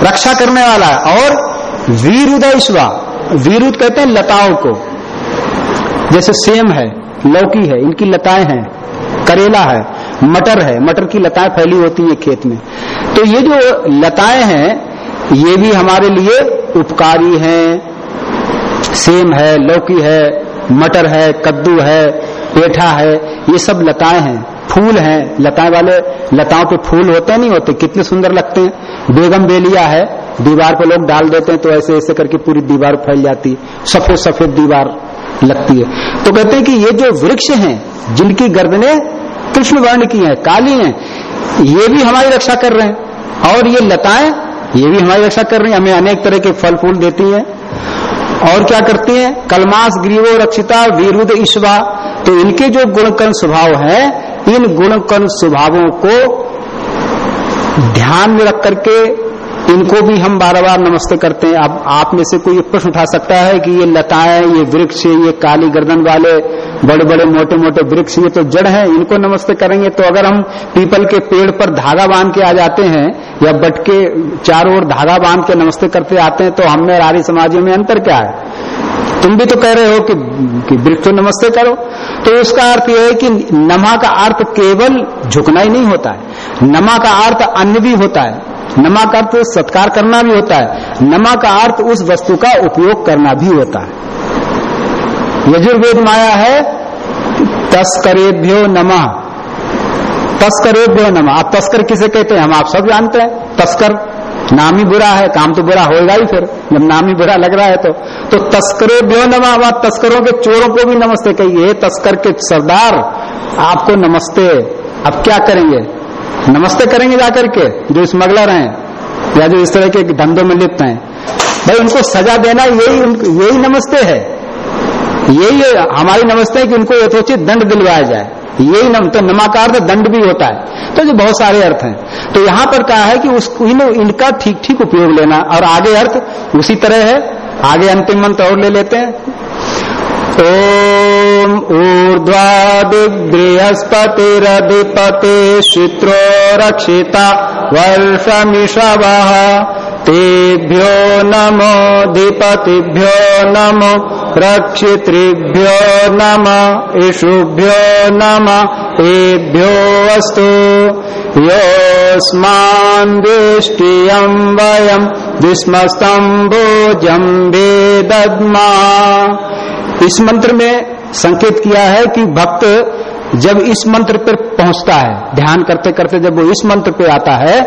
रक्षा करने वाला, और वीरुदयश्वा वीरुद कहते हैं लताओं को। जैसे सेम है, लौकी है, इनकी लताएँ हैं, करेला है, मटर है, मटर की लताएँ फैली होती है खेत में। तो ये जो लताएँ हैं, ये भी हमारे लिए उपकारी हैं। सेम है, लौकी है, मटर है, कद्दू है, पेठा है, ये सब लताएँ हैं। फूल हैं, लताएँ वाले लताओं पे फूल होते नहीं होते, कितने सुंदर लगते हैं। बेगम बेलिया है, दीवार पे लोग डाल देते हैं तो ऐसे ऐसे करके पूरी दीवार फैल जाती सफ़ेद सफ़ेद दीवार। लगती है। तो कहते हैं कि ये जो वृक्ष हैं, जिनकी गर्दने कृष्ण वर्ण की हैं, काली हैं, ये भी हमारी रक्षा कर रहे हैं। और ये लताएँ, ये भी हमारी रक्षा कर रही हैं। हमें अनेक तरह के फल फूल देती हैं। और क्या करती हैं? कलमास, ग्रीवो, रक्षिता, वीरुद, ईश्वा। तो इनके जो गुणकर्ण स्वभाव है, इन गुणकर्ण स्वभावों को ध्यान में रख करके इनको भी हम बार बार नमस्ते करते हैं। अब आप में से कोई प्रश्न उठा सकता है कि ये लताएँ, ये वृक्ष, ये काली गर्दन वाले बड़े बड़े मोटे मोटे वृक्ष, ये तो जड़ हैं, इनको नमस्ते करेंगे तो अगर हम पीपल के पेड़ पर धागा बाँध के आ जाते हैं या बट के चारों ओर धागा बाँध के नमस्ते करते आते हैं तो हम में आर्य समाजों में अंतर क्या है? तुम भी तो कह रहे हो कि वृक्ष तो नमस्ते करो। तो उसका अर्थ यह है कि नमा का अर्थ केवल झुकना ही नहीं होता है। नमा का अर्थ अन्य भी होता है। नमा का अर्थ सत्कार करना भी होता है नमा का अर्थ उस वस्तु का उपयोग करना भी होता है। यजुर्वेद माया है, तस्करेभ्यो नमा। तस्करेभ्यो नमा। आप तस्कर किसे कहते हैं? हम आप सब जानते हैं। तस्कर, नाम ही बुरा है, काम तो बुरा होगा ही फिर, जब नाम ही बुरा लग रहा है तो। तो तस्करे ब्यो नमा आप तस्करों के चोरों को भी नमस्ते कहिए। तस्कर के सरदार, आपको नमस्ते। अब क्या करेंगे? नमस्ते करेंगे जाकर के जो स्मगलर हैं या जो इस तरह के धंधों में लिप्त हैं। भाई उनको सजा देना यही यही नमस्ते है। यही हमारी नमस्ते है कि उनको यथोचित दंड दिलवाया जाए। यही नम तो नमाकार तो दंड भी होता है। तो जो बहुत सारे अर्थ हैं। तो यहाँ पर कहा है कि उस इन, इनका ठीक ठीक उपयोग लेना और आगे अर्थ उसी तरह है। आगे अंतिम मंत्र और ले लेते हैं। ॐ ऊर्ध्वादिबृहस्पतिरधिपते शित्रो रक्षिता वर्षमिषवः। तेभ्यो नमोऽधिपतिभ्यो नमो। रक्षितृभ्यो नम इषुभ्यो नम एभ्यो अस्तु योऽस्मान् दृष्टियम् वयम् विस्मस्तम्भोजम् वेदद्मा। इस मंत्र में संकेत किया है कि भक्त जब इस मंत्र पर पहुँचता है, ध्यान करते करते जब वो इस मंत्र पे आता है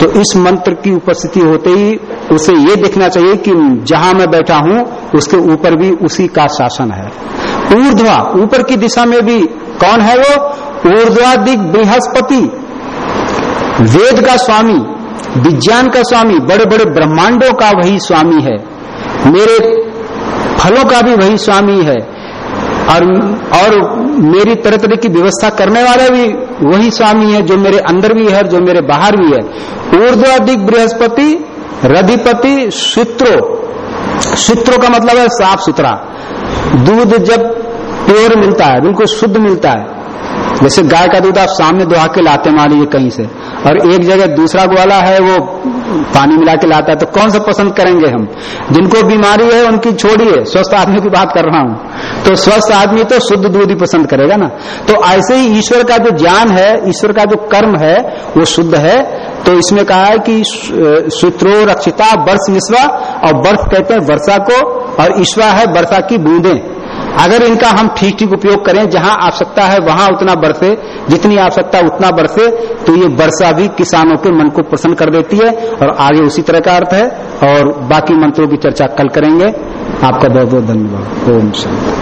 तो इस मंत्र की उपस्थिति होते ही उसे ये देखना चाहिए कि जहाँ मैं बैठा हूँ, उसके ऊपर भी उसी का शासन है। ऊर्ध्वा, ऊपर की दिशा में भी कौन है वो? ऊर्ध्वादिक बृहस्पति। वेद का स्वामी विज्ञान का स्वामी बड़े बड़े ब्रह्मांडों का वही स्वामी है। मेरे फलों का भी वही स्वामी है। और और मेरी तरह तरह की व्यवस्था करने वाला भी वही स्वामी है, जो मेरे अंदर भी है जो मेरे बाहर भी है। ऊर्ध्वाधिक बृहस्पति रधिपति सूत्रो सूत्रों का मतलब है साफ़ सुथरा। दूध जब प्योर मिलता है, बिल्कुल शुद्ध मिलता है जैसे गाय का दूध आप सामने दुहा के लाते लीजिए कहीं से, और एक जगह दूसरा ग्वाला है, वो पानी मिला के लाता है तो कौन सा पसंद करेंगे हम? जिनको बीमारी है, उनकी छोड़िए, स्वस्थ आदमी की बात कर रहा हूँ। तो स्वस्थ आदमी तो शुद्ध दूध ही पसंद करेगा ना। तो ऐसे ही ईश्वर का जो ज्ञान है, ईश्वर का जो कर्म है, वो शुद्ध है। तो इसमें कहा है कि सूत्रो रक्षिता वर्ष निस्वा, और बर्फ़ कहते हैं वर्षा को, और ईश्वर है वर्षा की बूंदें। अगर इनका हम ठीक ठीक उपयोग करें, जहाँ आवश्यकता है वहाँ उतना बरसे, जितनी आवश्यकता उतना बरसे तो ये वर्षा भी किसानों के मन को प्रसन्न कर देती है। और आगे उसी तरह का अर्थ है। और बाकी मंत्रों की चर्चा कल करेंगे। आपका बहुत बहुत धन्यवाद। ओम शांति।